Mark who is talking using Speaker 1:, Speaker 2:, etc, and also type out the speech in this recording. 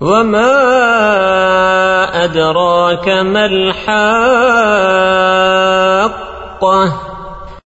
Speaker 1: وما أدراك ما الحاقة